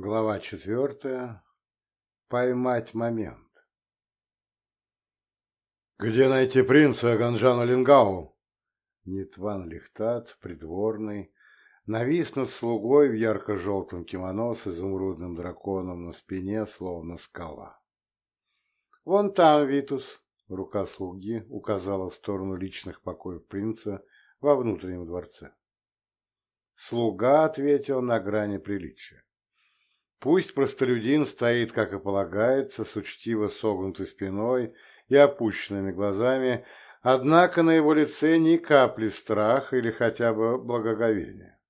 Глава четвертая. Поймать момент. «Где найти принца Ганжана Лингау?» Нитван Лихтат, придворный, навис над слугой в ярко-желтом кимоно с изумрудным драконом на спине, словно скала. «Вон там, Витус!» — рука слуги указала в сторону личных покоев принца во внутреннем дворце. Слуга ответил на грани приличия. Пусть простолюдин стоит, как и полагается, с учтиво согнутой спиной и опущенными глазами, однако на его лице ни капли страха или хотя бы благоговения.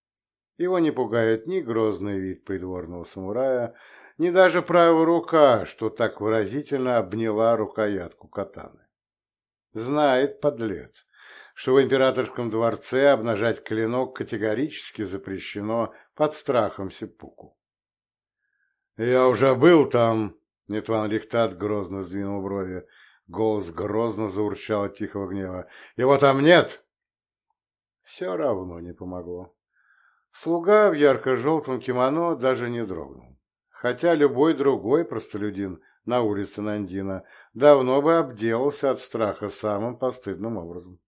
Его не пугает ни грозный вид придворного самурая, ни даже правая рука, что так выразительно обняла рукоятку катаны. Знает подлец, что в императорском дворце обнажать клинок категорически запрещено под страхом сеппуку. «Я уже был там!» — Нетван Лихтат грозно сдвинул брови. Голос грозно заурчал от тихого гнева. «Его там нет!» Все равно не помогло. Слуга в ярко-желтом кимоно даже не дрогнул. Хотя любой другой простолюдин на улице Нандина давно бы обделался от страха самым постыдным образом.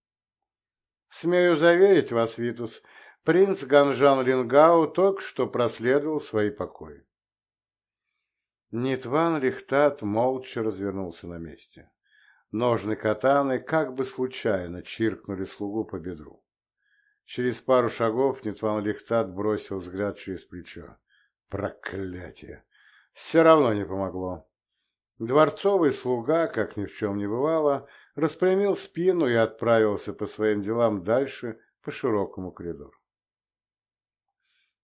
Смею заверить вас, Витус, принц Ганжан Лингау только что проследовал свои покои. Нитван Лихтат молча развернулся на месте. Ножны катаны как бы случайно чиркнули слугу по бедру. Через пару шагов Нитван Лихтат бросил взгляд через плечо. Проклятие! Все равно не помогло. Дворцовый слуга, как ни в чем не бывало, распрямил спину и отправился по своим делам дальше по широкому коридору.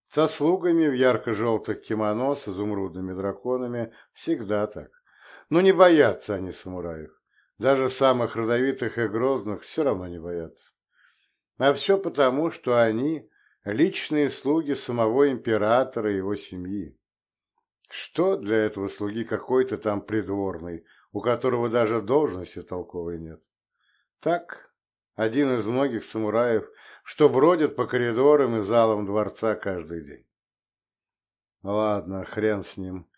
Со слугами в ярко-желтых кимоно с изумрудными драконами всегда так. Но не боятся они самураев. Даже самых родовитых и грозных все равно не боятся. А все потому, что они – личные слуги самого императора и его семьи. Что для этого слуги какой-то там придворный, у которого даже должности толковой нет? Так, один из многих самураев – что бродят по коридорам и залам дворца каждый день. Ладно, хрен с ним.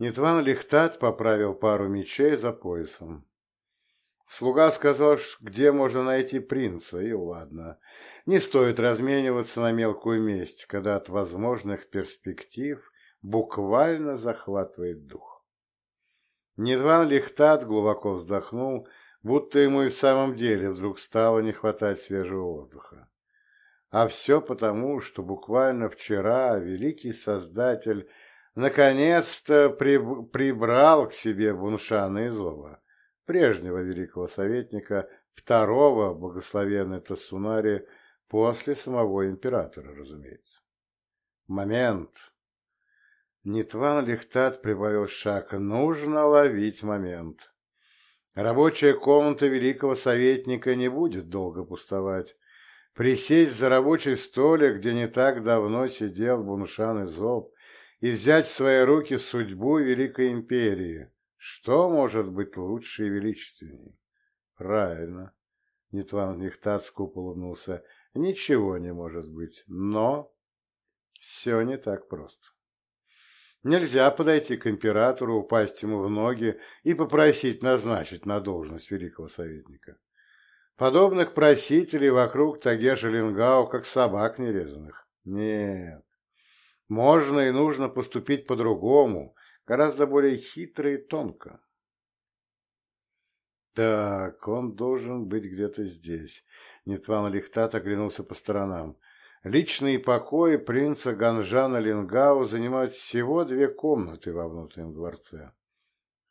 Нитван Лихтат поправил пару мечей за поясом. Слуга сказал, где можно найти принца, и ладно. Не стоит размениваться на мелкую месть, когда от возможных перспектив буквально захватывает дух. Нидван Лихтат глубоко вздохнул, будто ему и в самом деле вдруг стало не хватать свежего воздуха. А все потому, что буквально вчера великий Создатель наконец-то при... прибрал к себе Буншана Изова, прежнего великого советника, второго благословенного Тасунари, после самого императора, разумеется. Момент. Нитван Лихтат прибавил шаг. Нужно ловить момент. Рабочая комната великого советника не будет долго пустовать. Присесть за рабочий столик, где не так давно сидел Буншан Изоб, и взять в свои руки судьбу Великой Империи. Что может быть лучше и величественней? Правильно. Нитван Нихтат скупо улыбнулся. Ничего не может быть, но все не так просто. Нельзя подойти к императору, упасть ему в ноги и попросить назначить на должность великого советника. Подобных просителей вокруг Тагеша Лингау, как собак нерезанных. Нет. Можно и нужно поступить по-другому, гораздо более хитро и тонко. Так, он должен быть где-то здесь. Нитван Лихтат оглянулся по сторонам. Личные покои принца Ганжана Лингау занимают всего две комнаты во внутреннем дворце.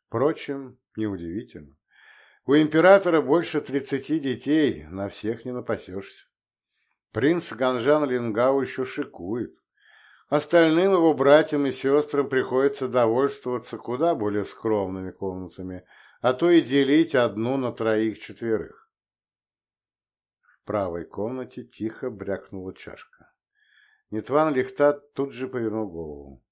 Впрочем, неудивительно. У императора больше тридцати детей, на всех не напасешься. Принц Ганжан Лингау еще шикует. Остальным его братьям и сестрам приходится довольствоваться куда более скромными комнатами, а то и делить одну на троих-четверых. В правой комнате тихо брякнула чашка. Нитван Лихтат тут же повернул голову.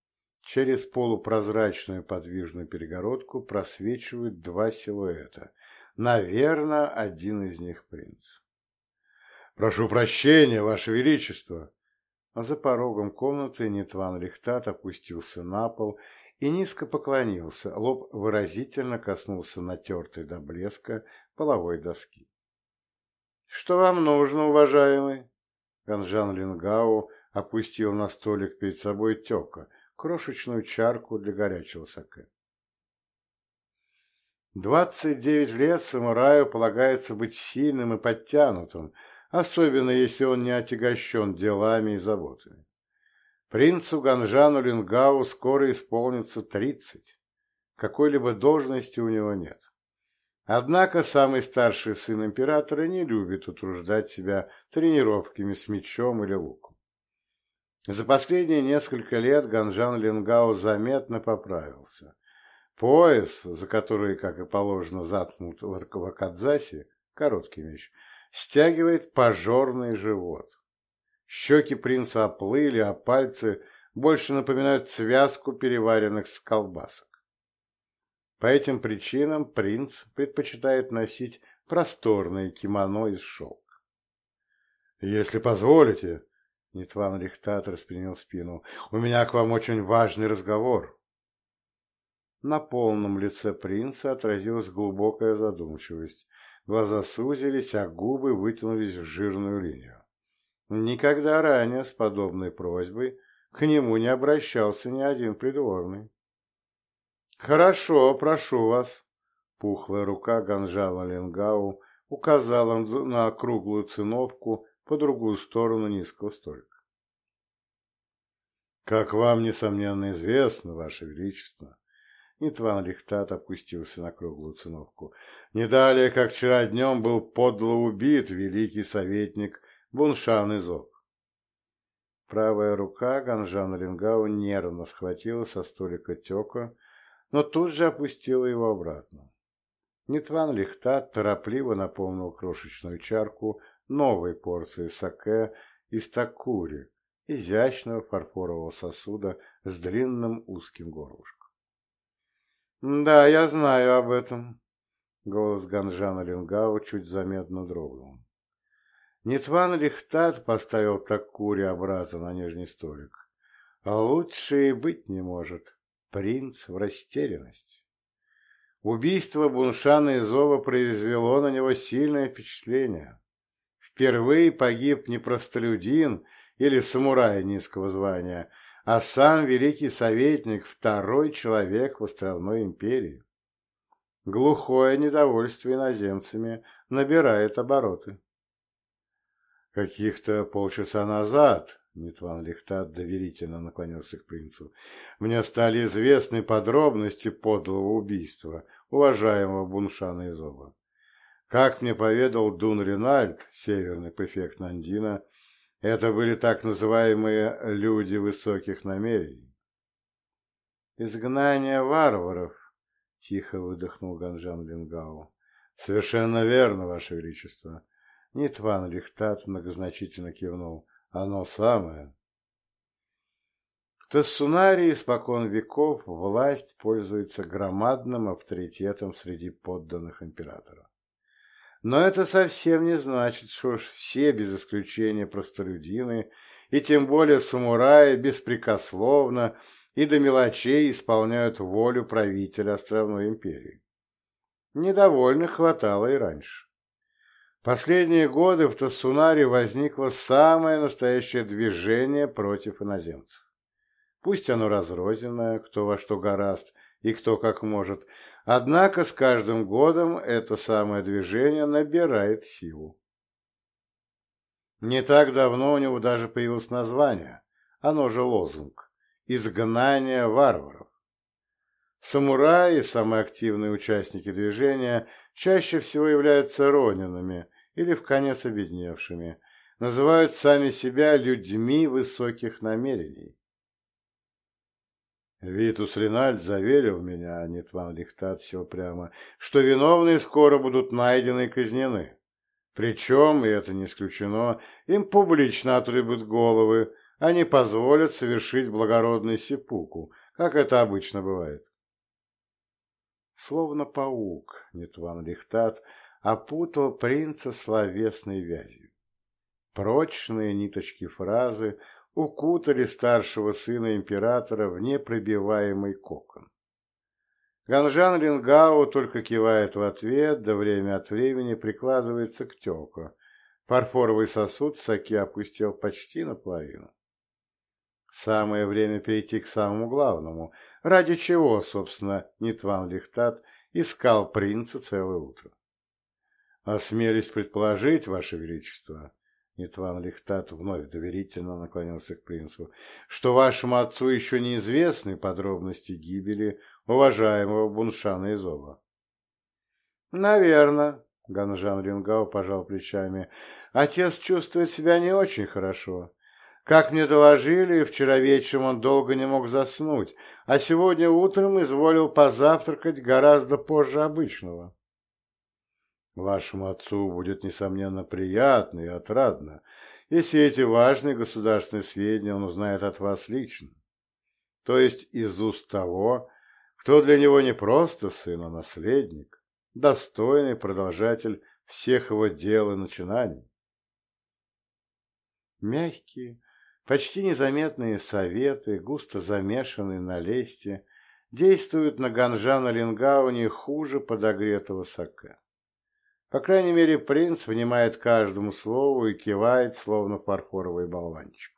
Через полупрозрачную подвижную перегородку просвечивают два силуэта — Наверное, один из них принц. «Прошу прощения, Ваше Величество!» За порогом комнаты Нитван Лихтат опустился на пол и низко поклонился, лоб выразительно коснулся натертой до блеска половой доски. «Что вам нужно, уважаемый?» Ганжан Лингау опустил на столик перед собой тёка, крошечную чарку для горячего саке. Двадцать девять лет самураю полагается быть сильным и подтянутым, особенно если он не отягощен делами и заботами. Принцу Ганжану Лингау скоро исполнится тридцать. Какой-либо должности у него нет. Однако самый старший сын императора не любит утруждать себя тренировками с мечом или луком. За последние несколько лет Ганжан Лингау заметно поправился. Пояс, за который, как и положено, заткнут в Акадзасе, короткий меч, стягивает пожорный живот. Щеки принца оплыли, а пальцы больше напоминают связку переваренных с колбасок. По этим причинам принц предпочитает носить просторное кимоно из шелка. «Если позволите», — Нитван Лихтат распрямил спину, — «у меня к вам очень важный разговор». На полном лице принца отразилась глубокая задумчивость. Глаза сузились, а губы вытянулись в жирную линию. Никогда ранее с подобной просьбой к нему не обращался ни один придворный. «Хорошо, прошу вас». Пухлая рука Ганжала Ленгау указала на круглую циновку по другую сторону низкого столика. «Как вам, несомненно, известно, Ваше Величество, Нитван Лихтат опустился на круглую циновку. Не далее, как вчера днем, был подло убит великий советник Буншан Изоб. Правая рука Ганжана Рингау нервно схватила со столика тёка, но тут же опустила его обратно. Нитван Лихтат торопливо наполнил крошечную чарку новой порции саке из такури, изящного фарфорового сосуда с длинным узким горлышком. «Да, я знаю об этом», — голос Ганжана Лингау чуть заметно дрогнул. Нитван Лихтат поставил Такури обратно на нижний столик. А лучше и быть не может. Принц в растерянности. Убийство Буншана Изова произвело на него сильное впечатление. Впервые погиб не простолюдин или самурай низкого звания, а сам великий советник – второй человек в островной империи. Глухое недовольство иноземцами набирает обороты. Каких-то полчаса назад, Нитван Лихтат доверительно наклонился к принцу, мне стали известны подробности подлого убийства уважаемого Буншана Изоба. Как мне поведал Дун Ринальд, северный префект Нандина, это были так называемые «люди высоких намерений». «Изгнание варваров», — тихо выдохнул Ганжан Лингау. «Совершенно верно, Ваше Величество». Нитван Лихтат многозначительно кивнул. «Оно самое». В Тассунарии испокон веков власть пользуется громадным авторитетом среди подданных императора. Но это совсем не значит, что уж все без исключения простолюдины, и тем более самураи, беспрекословно и до мелочей исполняют волю правителя островной империи. Недовольных хватало и раньше. Последние годы в Тассунаре возникло самое настоящее движение против иноземцев. Пусть оно разрозненное, кто во что гораст и кто как может, Однако с каждым годом это самое движение набирает силу. Не так давно у него даже появилось название, оно же лозунг «Изгнание варваров». Самураи, самые активные участники движения, чаще всего являются ронинами или в конец обедневшими, называют сами себя людьми высоких намерений. Витус Ринальд заверил меня, а Нитван Лихтат сел прямо, что виновные скоро будут найдены и казнены. Причем, и это не исключено, им публично отрубят головы, а не позволят совершить благородный сипуку, как это обычно бывает. Словно паук, Нитван Лихтат опутал принца словесной вязью. Прочные ниточки фразы укутали старшего сына императора в непробиваемый кокон. Ганжан Лингао только кивает в ответ, да время от времени прикладывается к теку. Фарфоровый сосуд Саки опустил почти наполовину. Самое время перейти к самому главному, ради чего, собственно, Нитван Лихтат искал принца целое утро. «Осмелюсь предположить, Ваше Величество», — Нитван Лихтат вновь доверительно наклонился к принцу, «что вашему отцу еще неизвестны подробности гибели уважаемого Буншана Изова. «Наверно», — Ганжан Рингао пожал плечами, — «отец чувствует себя не очень хорошо. Как мне доложили, вчера вечером он долго не мог заснуть, а сегодня утром изволил позавтракать гораздо позже обычного». «Вашему отцу будет, несомненно, приятно и отрадно, если эти важные государственные сведения он узнает от вас лично, то есть из уст того, кто для него не просто сын, а наследник, достойный продолжатель всех его дел и начинаний. Мягкие, почти незаметные советы, густо замешанные на лесте, действуют на Ганжана Лингау не хуже подогретого сока. По крайней мере, принц внимает каждому слову и кивает, словно фарфоровый болванчик.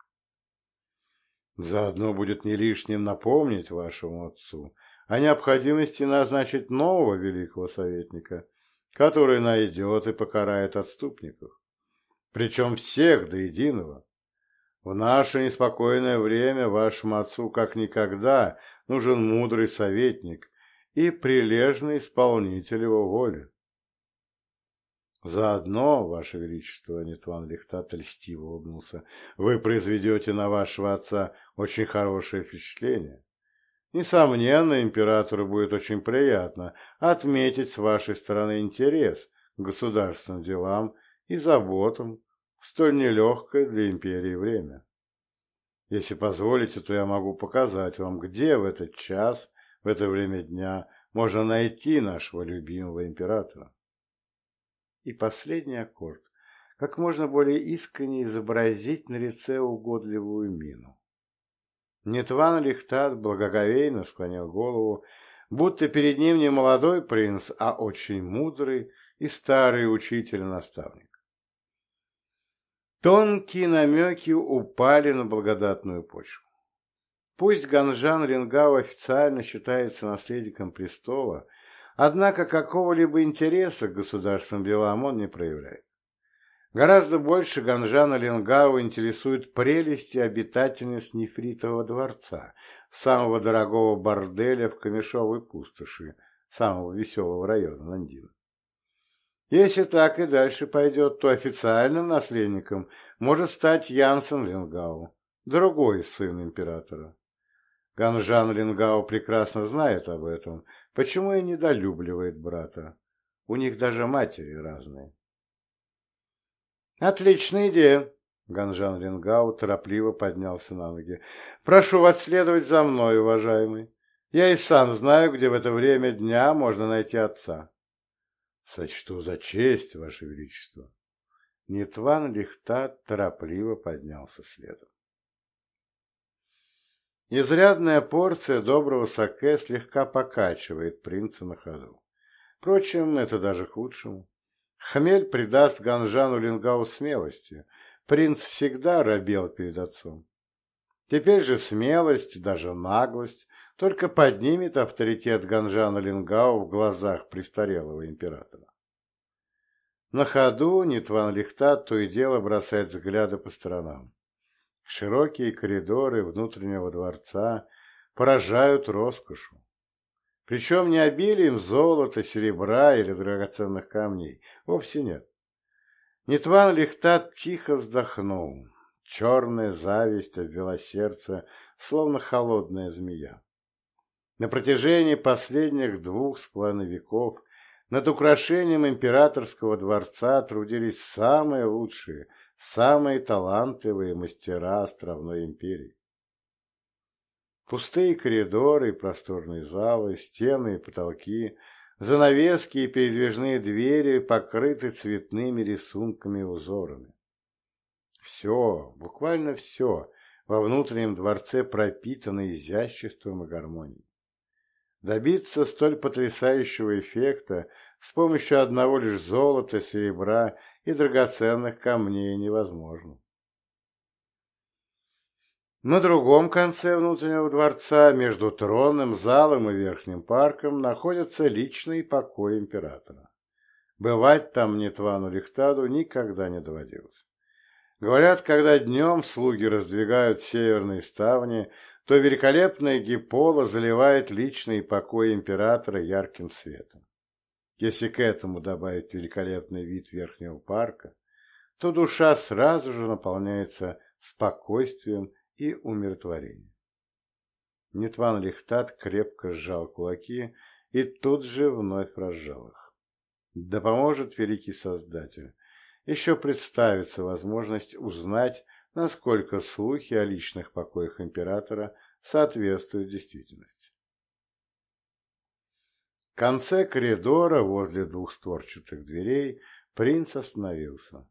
Заодно будет не лишним напомнить вашему отцу, о необходимости назначить нового великого советника, который найдет и покарает отступников. Причем всех до единого. В наше неспокойное время вашему отцу как никогда нужен мудрый советник и прилежный исполнитель его воли. Заодно, Ваше Величество, Нетван Лихтат льстиво улыбнулся, вы произведете на вашего отца очень хорошее впечатление. Несомненно, императору будет очень приятно отметить с вашей стороны интерес к государственным делам и заботам в столь нелегкое для империи время. Если позволите, то я могу показать вам, где в этот час, в это время дня, можно найти нашего любимого императора. И последний аккорд. Как можно более искренне изобразить на лице угодливую мину. Нетван Лихтат благоговейно склонил голову, будто перед ним не молодой принц, а очень мудрый и старый учитель и наставник. Тонкие намеки упали на благодатную почву. Пусть Ганжан Рингау официально считается наследником престола, однако какого-либо интереса к государственным делам он не проявляет. Гораздо больше Ганжана Ленгау интересуют прелести обитательниц нефритового дворца, самого дорогого борделя в Камешовой пустоши, самого веселого района Нандина. Если так и дальше пойдет, то официальным наследником может стать Янсен Ленгау, другой сын императора. Ганжан Ленгау прекрасно знает об этом, почему и недолюбливает брата. У них даже матери разные. «Отличная идея!» Ганжан Рингау торопливо поднялся на ноги. «Прошу вас следовать за мной, уважаемый. Я и сам знаю, где в это время дня можно найти отца». «Сочту за честь, ваше величество». Нитван Лихтат торопливо поднялся следом. Изрядная порция доброго саке слегка покачивает принца на ходу. Впрочем, это даже к лучшему. Хмель придаст Ганжану Лингау смелости. Принц всегда робел перед отцом. Теперь же смелость, даже наглость, только поднимет авторитет Ганжана Лингау в глазах престарелого императора. На ходу Нитван Лихтат то и дело бросает взгляды по сторонам. Широкие коридоры внутреннего дворца поражают роскошью. Причем не обилием золота, серебра или драгоценных камней. Вовсе нет. Нитван Лихтат тихо вздохнул. Черная зависть обвела сердце, словно холодная змея. На протяжении последних двух с половиной веков над украшением императорского дворца трудились самые лучшие, самые талантливые мастера островной империи. Пустые коридоры, просторные залы, стены и потолки, занавески и передвижные двери покрыты цветными рисунками и узорами. Все, буквально все, во внутреннем дворце пропитаны изяществом и гармонией. Добиться столь потрясающего эффекта с помощью одного лишь золота, серебра и драгоценных камней невозможно. На другом конце внутреннего дворца, между тронным залом и верхним парком, находится личный покой императора. Бывать там Нетвану Лихтаду никогда не доводилось. Говорят, когда днем слуги раздвигают северные ставни, то великолепная гипола заливает личный покой императора ярким светом. Если к этому добавить великолепный вид верхнего парка, то душа сразу же наполняется спокойствием и умиротворением. Нитван Лихтат крепко сжал кулаки и тут же вновь разжал их. Да поможет великий Создатель, еще представится возможность узнать, насколько слухи о личных покоях императора соответствуют действительности. Конце коридора возле двухстворчатых дверей принц остановился.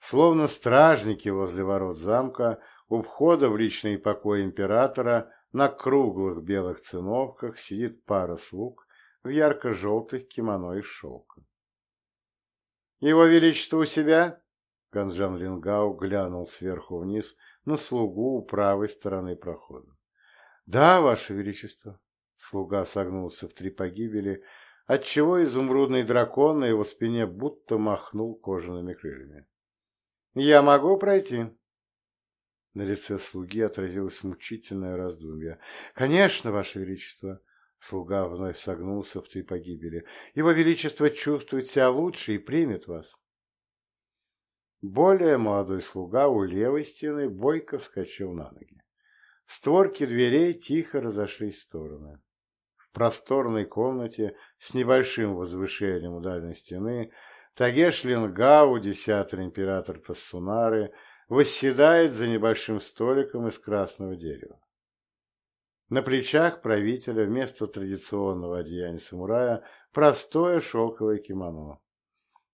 Словно стражники возле ворот замка, у входа в личный покой императора на круглых белых циновках сидит пара слуг в ярко-желтых кимоно из шелка. «Его Величество у себя?» Ганжан Лингау глянул сверху вниз на слугу у правой стороны прохода. «Да, Ваше Величество!» Слуга согнулся в три погибели, отчего изумрудный дракон на его спине будто махнул кожаными крыльями. «Я могу пройти?» На лице слуги отразилось мучительное раздумье. «Конечно, Ваше Величество!» Слуга вновь согнулся в три погибели. Его Величество чувствует себя лучше и примет вас. Более молодой слуга у левой стены бойко вскочил на ноги. Створки дверей тихо разошлись в стороны. В просторной комнате с небольшим возвышением у дальней стены Тагеш Лингау, десятый император Тассунары, восседает за небольшим столиком из красного дерева. На плечах правителя вместо традиционного одеяния самурая простое шелковое кимоно.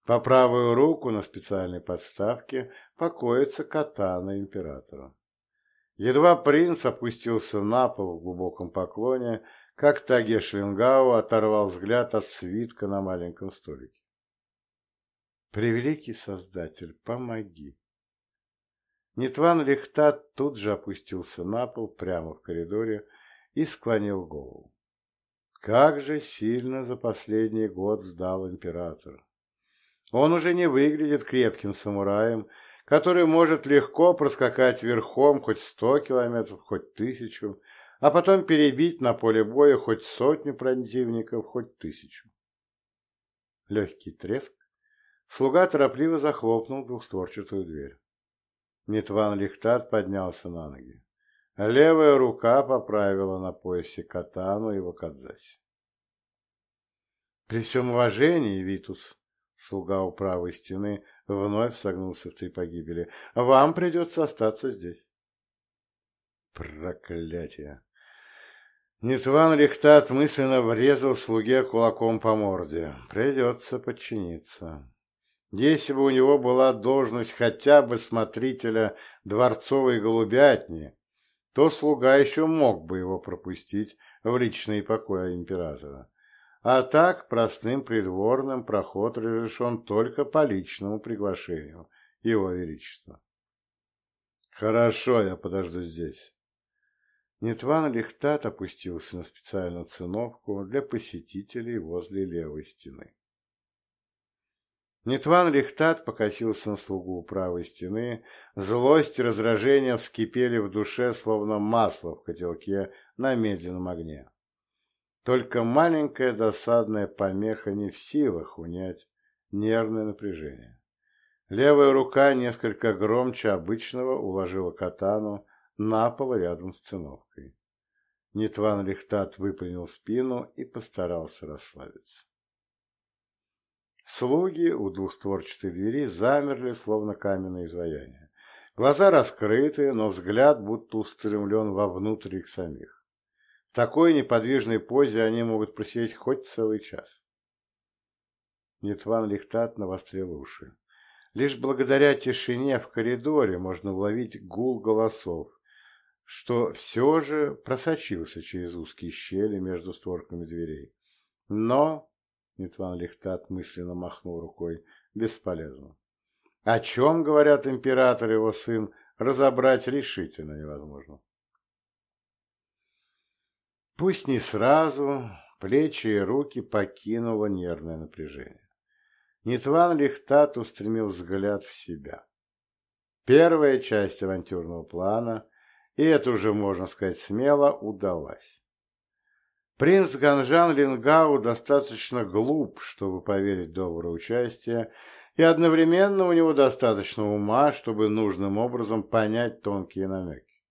По правую руку на специальной подставке покоится катана императора. Едва принц опустился на пол в глубоком поклоне, как Таге Шлингау оторвал взгляд от свитка на маленьком столике. «Превеликий Создатель, помоги!» Нитван Лихтат тут же опустился на пол прямо в коридоре, и склонил голову. Как же сильно за последний год сдал император. Он уже не выглядит крепким самураем, который может легко проскакать верхом хоть сто километров, хоть тысячу, а потом перебить на поле боя хоть сотню противников, хоть тысячу. Легкий треск. Слуга торопливо захлопнул двухстворчатую дверь. Нитван Лихтат поднялся на ноги. Левая рука поправила на поясе катану и вакадзаси. При всем уважении, Витус, слуга у правой стены, вновь согнулся в три погибели, вам придется остаться здесь. Проклятие! Нитван Лихтат мысленно врезал слуге кулаком по морде. Придется подчиниться. Если бы у него была должность хотя бы смотрителя дворцовой голубятни, то слуга еще мог бы его пропустить в личные покои императора. А так простым придворным проход разрешен только по личному приглашению его величества. Хорошо, я подожду здесь. Нетван Лихтат опустился на специальную циновку для посетителей возле левой стены. Нетван Лихтат покосился на слугу правой стены. Злость и раздражение вскипели в душе, словно масло в котелке на медленном огне. Только маленькая досадная помеха не в силах унять нервное напряжение. Левая рука несколько громче обычного уложила катану на пол рядом с циновкой. Нитван Лихтат выпрямил спину и постарался расслабиться. Слуги у двухстворчатой двери замерли, словно каменное изваяние. Глаза раскрыты, но взгляд будто устремлен вовнутрь их самих. В такой неподвижной позе они могут просидеть хоть целый час. Нитван Лихтат навострил уши. Лишь благодаря тишине в коридоре можно уловить гул голосов, что все же просочился через узкие щели между створками дверей. Но, Нитван Лихтат мысленно махнул рукой, бесполезно. О чем говорят император и его сын, разобрать решительно невозможно. Пусть не сразу, плечи и руки покинуло нервное напряжение. Нитван Лихтат устремил взгляд в себя. Первая часть авантюрного плана, и это уже можно сказать смело, удалась. Принц Ганжан Лингау достаточно глуп, чтобы поверить в доброе участие, и одновременно у него достаточно ума, чтобы нужным образом понять тонкие намеки.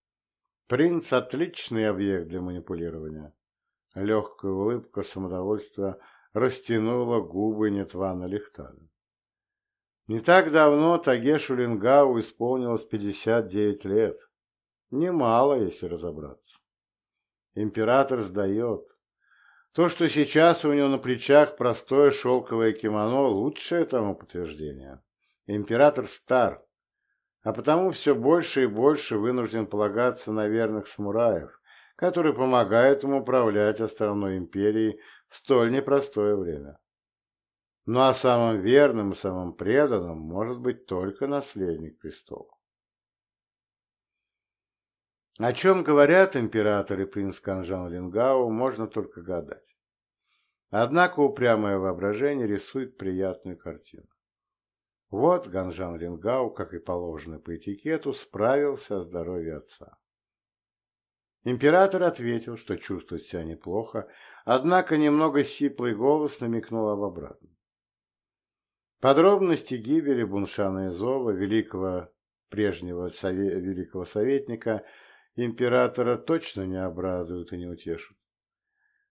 Принц – отличный объект для манипулирования. Легкая улыбка самодовольства растянула губы Нетвана Лихтада. Не так давно Тагешу Лингау исполнилось 59 лет. Немало, если разобраться. Император сдает. То, что сейчас у него на плечах простое шелковое кимоно, лучшее тому подтверждение. Император стар, а потому все больше и больше вынужден полагаться на верных самураев, которые помогают ему управлять островной империей в столь непростое время. Ну а самым верным и самым преданным может быть только наследник престола. О чем говорят император и принц Канжан Лингау, можно только гадать. Однако упрямое воображение рисует приятную картину. Вот Ганжан Лингау, как и положено по этикету, справился о здоровье отца. Император ответил, что чувствует себя неплохо, однако немного сиплый голос намекнул об обратном. Подробности гибели Буншана Изова, великого прежнего сове, великого советника, императора точно не обрадуют и не утешат.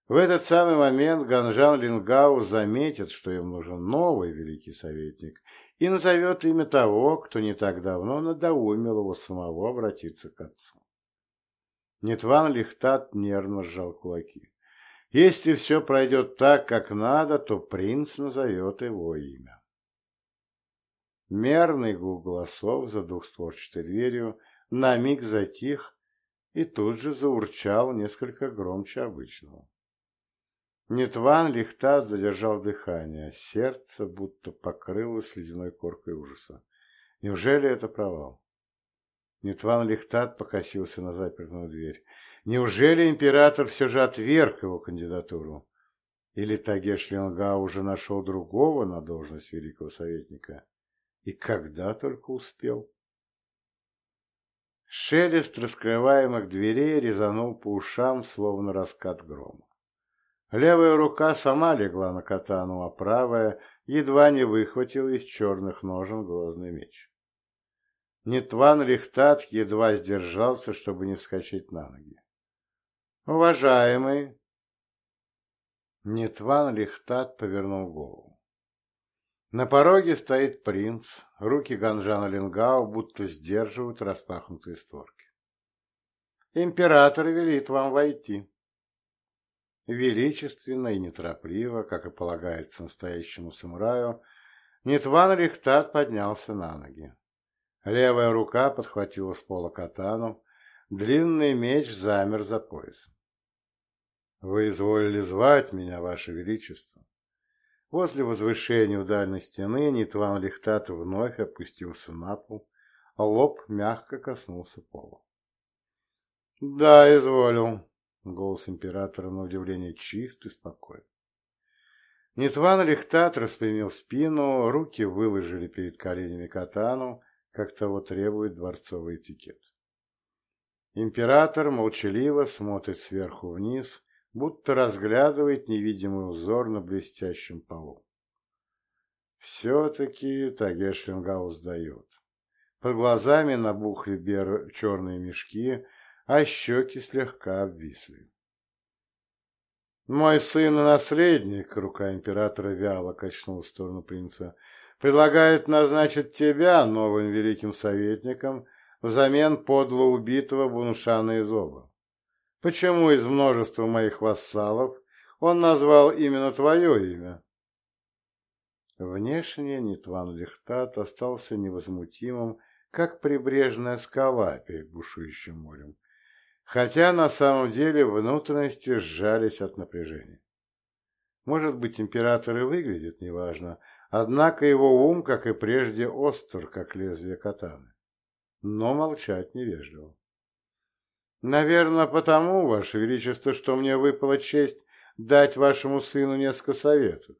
В этот самый момент Ганжан Лингау заметит, что им нужен новый великий советник, и назовет имя того, кто не так давно надоумил его самого обратиться к отцу. Нетван Лихтат нервно сжал кулаки. Если все пройдет так, как надо, то принц назовет его имя. Мерный гул голосов за двухстворчатой дверью на миг затих и тут же заурчал несколько громче обычного. Нетван Лихтат задержал дыхание, сердце будто покрылось ледяной коркой ужаса. Неужели это провал? Нетван Лихтат покосился на запертую дверь. Неужели император все же отверг его кандидатуру? Или Тагеш Ленга уже нашел другого на должность великого советника? И когда только успел. Шелест раскрываемых дверей резанул по ушам, словно раскат грома. Левая рука сама легла на катану, а правая едва не выхватила из черных ножен грозный меч. Нитван Рихтат едва сдержался, чтобы не вскочить на ноги. «Уважаемый!» Нитван Лихтат повернул голову. На пороге стоит принц, руки Ганжана Лингау будто сдерживают распахнутые створки. Император велит вам войти. Величественно и неторопливо, как и полагается настоящему самураю, Нитван Рихтат поднялся на ноги. Левая рука подхватила с пола катану, длинный меч замер за поясом. «Вы изволили звать меня, Ваше Величество?» Возле возвышения у дальней стены Нитван Лихтат вновь опустился на пол, а лоб мягко коснулся пола. «Да, изволил», — голос императора на удивление чист и спокоен. Нитван Лихтат распрямил спину, руки выложили перед коленями катану, как того требует дворцовый этикет. Император молчаливо смотрит сверху вниз, будто разглядывает невидимый узор на блестящем полу. Все-таки Тагеш Ленгаус дает. Под глазами набухли бер... черные мешки, а щеки слегка обвисли. «Мой сын и наследник», — рука императора вяло качнула в сторону принца, — «предлагает назначить тебя новым великим советником взамен подло убитого Буншана Изоба. Почему из множества моих вассалов он назвал именно твое имя? Внешне Нитван Лихтат остался невозмутимым, как прибрежная скала перед бушующим морем. хотя на самом деле внутренности сжались от напряжения. Может быть, император и выглядит неважно, однако его ум, как и прежде, остр, как лезвие катаны. Но молчать невежливо. Наверное, потому, Ваше Величество, что мне выпала честь дать вашему сыну несколько советов.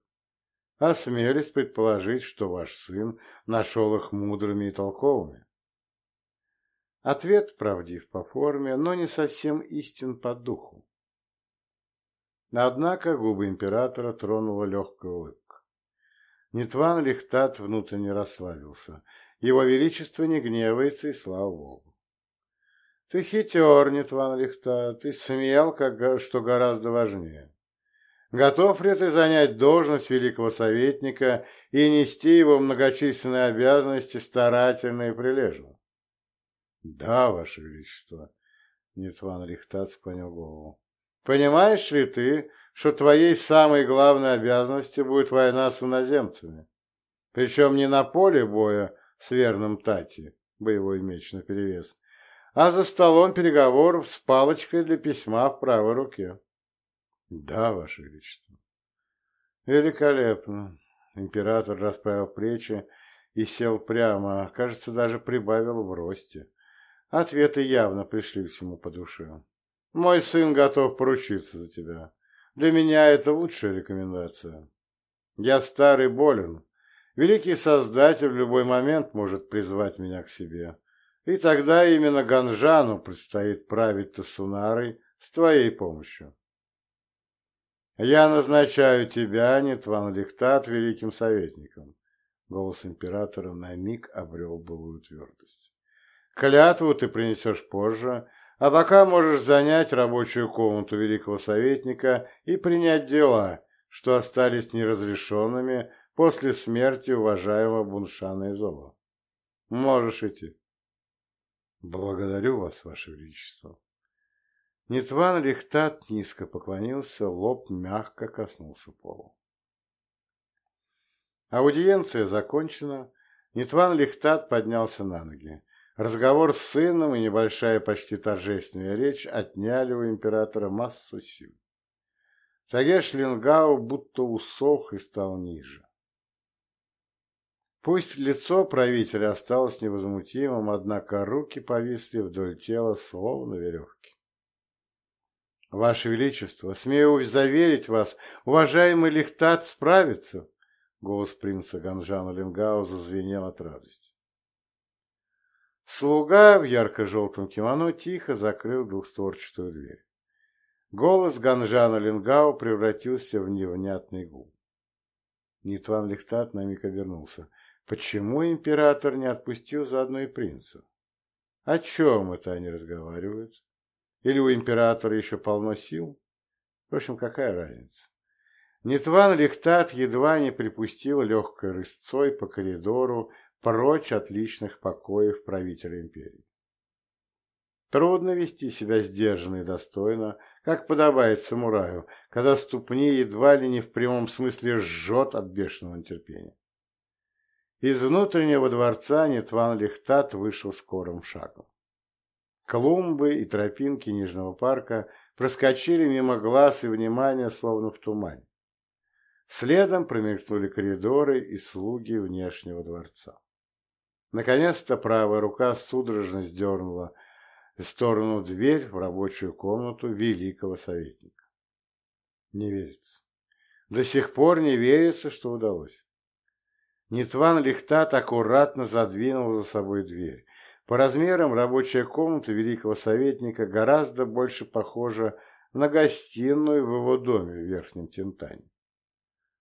Осмелюсь предположить, что ваш сын нашел их мудрыми и толковыми. Ответ правдив по форме, но не совсем истин по духу. Однако губы императора тронула легкая улыбка. Нитван Лихтат внутренне расслабился. Его величество не гневается, и слава богу. Ты хитер, Нитван Лихтат, ты смел, как, что гораздо важнее. Готов ли ты занять должность великого советника и нести его многочисленные обязанности старательно и прилежно? Да, Ваше Величество, Нитван Рихтат склонил голову. Понимаешь ли ты, что твоей самой главной обязанностью будет война с иноземцами? Причем не на поле боя с верным Тати, боевой меч наперевес, а за столом переговоров с палочкой для письма в правой руке. Да, Ваше Величество. Великолепно. Император расправил плечи и сел прямо, кажется, даже прибавил в росте. Ответы явно пришли всему по душе. Мой сын готов поручиться за тебя. Для меня это лучшая рекомендация. Я старый болен. Великий Создатель в любой момент может призвать меня к себе. И тогда именно Ганжану предстоит править Тасунарой с твоей помощью. Я назначаю тебя, Нитван Лихтат, великим советником. Голос императора на миг обрел былую твердость. Клятву ты принесешь позже, а пока можешь занять рабочую комнату великого советника и принять дела, что остались неразрешенными после смерти уважаемого Буншана Изова. Можешь идти. Благодарю вас, ваше величество. Нитван Лихтат низко поклонился, лоб мягко коснулся пола. Аудиенция закончена. Нитван Лихтат поднялся на ноги. Разговор с сыном и небольшая почти торжественная речь отняли у императора массу сил. Тагеш Лингау будто усох и стал ниже. Пусть лицо правителя осталось невозмутимым, однако руки повисли вдоль тела, словно веревки. «Ваше Величество, смею заверить вас, уважаемый Лихтат справится!» Голос принца Ганжана Лингау зазвенел от радости. Слуга в ярко-желтом кимоно тихо закрыл двухстворчатую дверь. Голос Ганжана Лингау превратился в невнятный гул. Нитван Лихтат на миг обернулся. Почему император не отпустил заодно и принца? О чем это они разговаривают? Или у императора еще полно сил? В общем, какая разница? Нитван Лихтат едва не припустил легкой рысцой по коридору прочь от личных покоев правителя империи. Трудно вести себя сдержанно и достойно, как подобает самураю, когда ступни едва ли не в прямом смысле жжет от бешеного нетерпения. Из внутреннего дворца Нетван Лихтат вышел скорым шагом. Клумбы и тропинки Нижнего парка проскочили мимо глаз и внимания, словно в тумане. Следом промелькнули коридоры и слуги внешнего дворца. Наконец-то правая рука судорожно сдернула в сторону дверь в рабочую комнату великого советника. Не верится. До сих пор не верится, что удалось. Нитван Лихтат аккуратно задвинул за собой дверь. По размерам рабочая комната великого советника гораздо больше похожа на гостиную в его доме в Верхнем Тентане.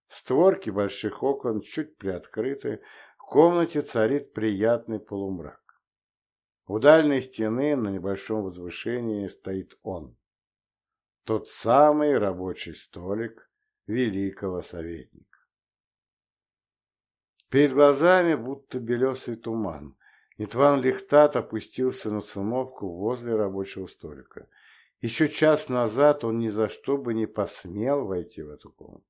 Створки больших окон чуть приоткрыты, в комнате царит приятный полумрак. У дальней стены на небольшом возвышении стоит он. Тот самый рабочий столик великого советника. Перед глазами будто белесый туман. Нитван Лихтат опустился на циновку возле рабочего столика. Еще час назад он ни за что бы не посмел войти в эту комнату.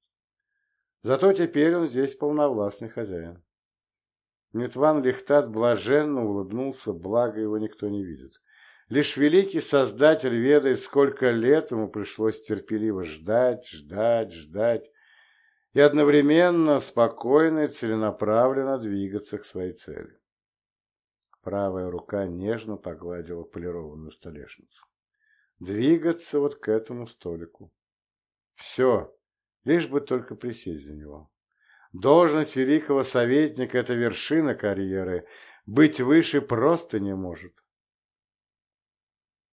Зато теперь он здесь полновластный хозяин. Нитван Лихтат блаженно улыбнулся, благо его никто не видит. Лишь великий Создатель ведает, сколько лет ему пришлось терпеливо ждать, ждать, ждать и одновременно спокойно и целенаправленно двигаться к своей цели. Правая рука нежно погладила полированную столешницу. Двигаться вот к этому столику. Все, лишь бы только присесть за него. Должность великого советника – это вершина карьеры, быть выше просто не может.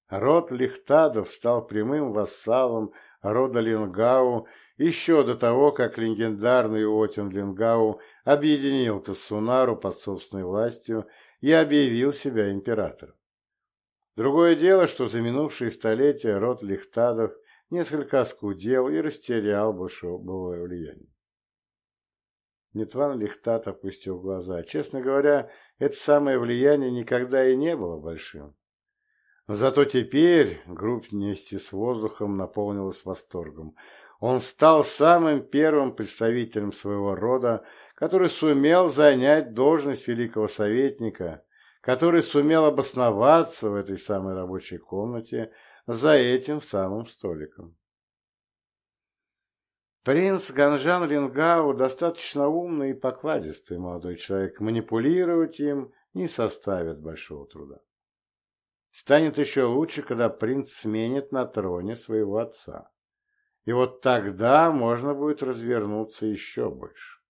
Род Лихтадов стал прямым вассалом рода Лингау еще до того, как легендарный Отин Лингау объединил Тассунару под собственной властью и объявил себя императором. Другое дело, что за минувшие столетия род Лихтадов несколько оскудел и растерял былое влияние. Нетван Лихтат опустил глаза. Честно говоря, это самое влияние никогда и не было большим. Зато теперь группа вместе с воздухом наполнилась восторгом. Он стал самым первым представителем своего рода, который сумел занять должность великого советника, который сумел обосноваться в этой самой рабочей комнате за этим самым столиком. Принц Ганжан Рингау достаточно умный и покладистый молодой человек, манипулировать им не составит большого труда. Станет еще лучше, когда принц сменит на троне своего отца. И вот тогда можно будет развернуться еще больше.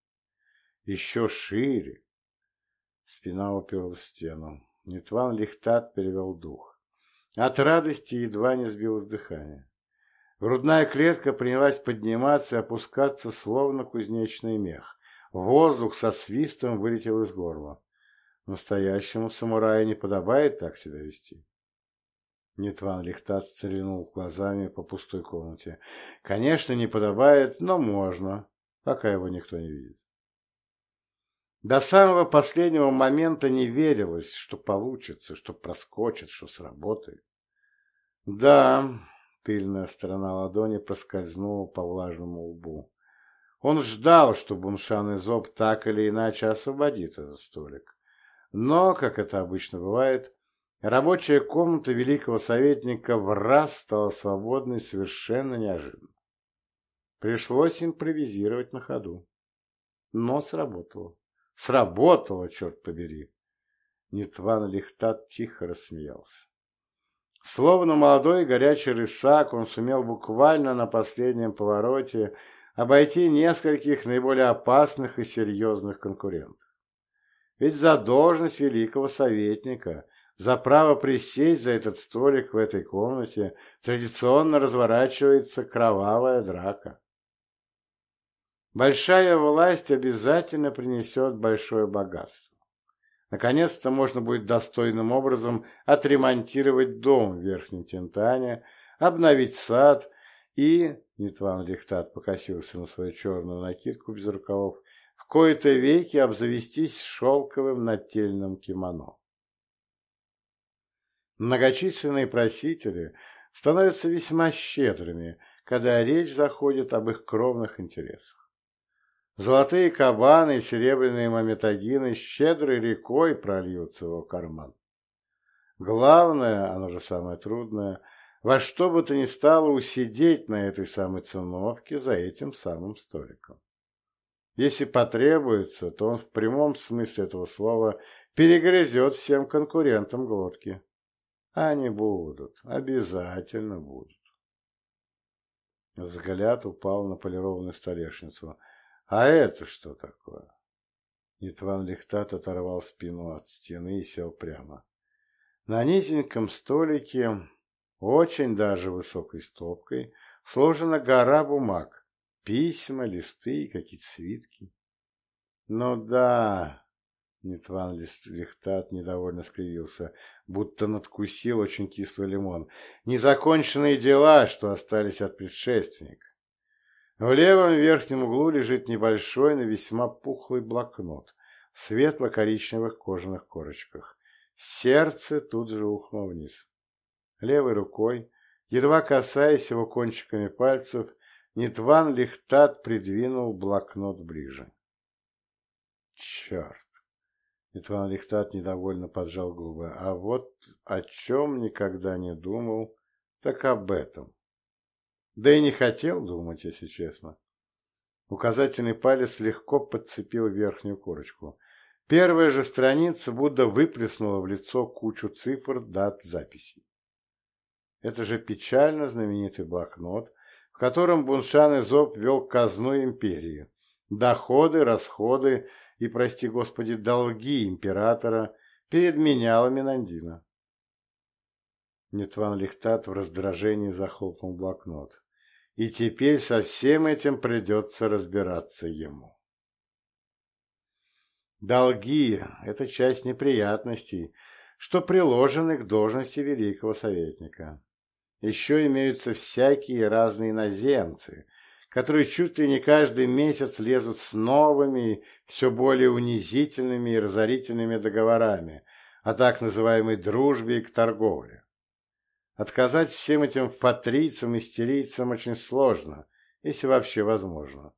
Еще шире. Спина уперлась в стену. Нитван Лихтат перевел дух. От радости едва не сбилось дыхание. Грудная клетка принялась подниматься и опускаться, словно кузнечный мех. Воздух со свистом вылетел из горла. Настоящему самураю не подобает так себя вести. Нитван Лихтат стрельнул глазами по пустой комнате. Конечно, не подобает, но можно, пока его никто не видит. До самого последнего момента не верилось, что получится, что проскочит, что сработает. Да, Тыльная сторона ладони проскользнула по влажному лбу. Он ждал, что Буншан и Зоб так или иначе освободит этот столик. Но, как это обычно бывает, рабочая комната великого советника в раз стала свободной совершенно неожиданно. Пришлось импровизировать на ходу. Но сработало. Сработало, черт побери. Нитван Лихтат тихо рассмеялся. Словно молодой горячий рысак, он сумел буквально на последнем повороте обойти нескольких наиболее опасных и серьезных конкурентов. Ведь за должность великого советника, за право присесть за этот столик в этой комнате традиционно разворачивается кровавая драка. Большая власть обязательно принесет большое богатство. Наконец-то можно будет достойным образом отремонтировать дом в Верхнем Тентане, обновить сад и, Нитван Лихтат покосился на свою черную накидку без рукавов, в кои-то веки обзавестись шелковым нательным кимоно. Многочисленные просители становятся весьма щедрыми, когда речь заходит об их кровных интересах. Золотые кабаны и серебряные маметагины щедрой рекой прольются в его карман. Главное, оно же самое трудное, во что бы то ни стало усидеть на этой самой циновке за этим самым столиком. Если потребуется, то он в прямом смысле этого слова перегрызет всем конкурентам глотки. Они будут, обязательно будут. Взгляд упал на полированную столешницу – «А это что такое?» Нитван Лихтат оторвал спину от стены и сел прямо. На низеньком столике, очень даже высокой стопкой, сложена гора бумаг, письма, листы и какие-то свитки. «Ну да», — Нитван Лихтат недовольно скривился, будто надкусил очень кислый лимон, «незаконченные дела, что остались от предшественника. В левом верхнем углу лежит небольшой, но весьма пухлый блокнот в светло-коричневых кожаных корочках. Сердце тут же ухнуло вниз. Левой рукой, едва касаясь его кончиками пальцев, Нитван Лихтат придвинул блокнот ближе. Черт! Итван Лихтат недовольно поджал губы. А вот о чем никогда не думал, так об этом. Да и не хотел думать, если честно. Указательный палец легко подцепил верхнюю корочку. Первая же страница будто выплеснула в лицо кучу цифр, дат, записей. Это же печально знаменитый блокнот, в котором Буншан Изоб вел казну империи. Доходы, расходы и, прости господи, долги императора перед менялами Нандина. Нетван Лихтат в раздражении захлопнул блокнот. И теперь со всем этим придется разбираться ему. Долги – это часть неприятностей, что приложены к должности великого советника. Еще имеются всякие разные иноземцы, которые чуть ли не каждый месяц лезут с новыми, все более унизительными и разорительными договорами о так называемой дружбе и к торговле. Отказать всем этим патрийцам и стерийцам очень сложно, если вообще возможно.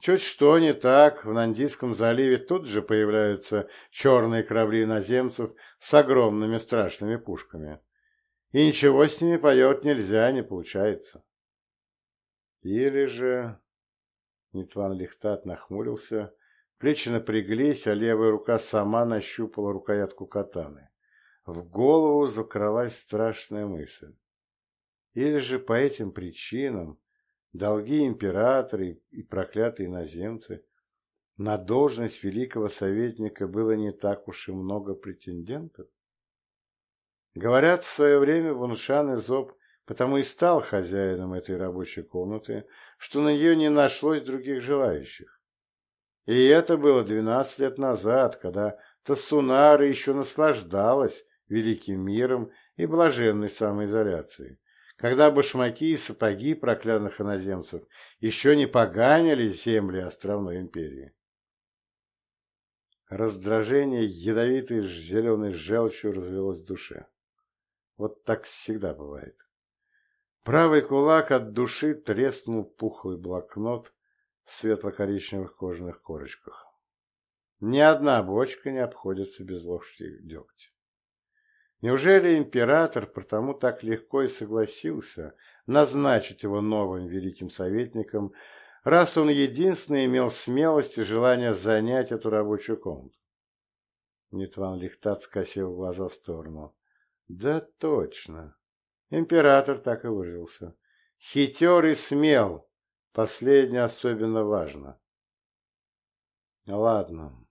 Чуть что не так, в Нандийском заливе тут же появляются черные корабли иноземцев с огромными страшными пушками. И ничего с ними поет нельзя, не получается. Или же... Нитван Лихтат нахмурился, плечи напряглись, а левая рука сама нащупала рукоятку катаны. В голову закралась страшная мысль. Или же по этим причинам долги императора и проклятые иноземцы на должность великого советника было не так уж и много претендентов? Говорят, в свое время Вуншан Изоб потому и стал хозяином этой рабочей комнаты, что на нее не нашлось других желающих. И это было двенадцать лет назад, когда Тасунара еще наслаждалась великим миром и блаженной самоизоляцией, когда башмаки и сапоги проклятых иноземцев еще не поганили земли островной империи. Раздражение ядовитой зеленой желчью развелось в душе. Вот так всегда бывает. Правый кулак от души треснул пухлый блокнот в светло-коричневых кожаных корочках. Ни одна бочка не обходится без ложки дегтя. Неужели император потому так легко и согласился назначить его новым великим советником, раз он единственный имел смелость и желание занять эту рабочую комнату? Нитван Лихтат скосил глаза в сторону. Да точно. Император так и выразился. Хитер и смел. Последнее особенно важно. Ладно.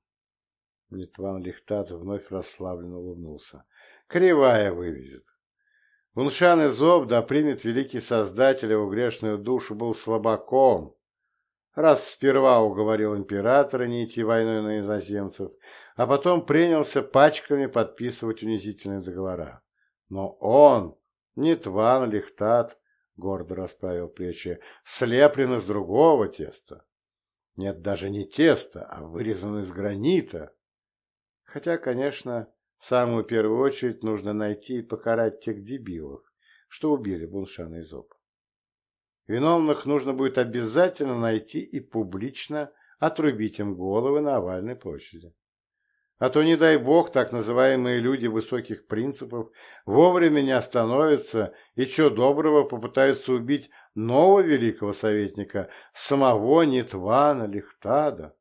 Нитван Лихтат вновь расслабленно улыбнулся кривая вывезет. Уншан Изоб, да примет великий Создатель его грешную душу, был слабаком, раз сперва уговорил императора не идти войной на иноземцев, а потом принялся пачками подписывать унизительные договора. Но он, не Тван Лихтат, гордо расправил плечи, слеплен из другого теста. Нет, даже не теста, а вырезан из гранита. Хотя, конечно, в самую первую очередь нужно найти и покарать тех дебилов, что убили Буншана и Зоб. Виновных нужно будет обязательно найти и публично отрубить им головы на овальной площади. А то, не дай бог, так называемые люди высоких принципов вовремя не остановятся и, что доброго, попытаются убить нового великого советника, самого Нитвана Лихтада.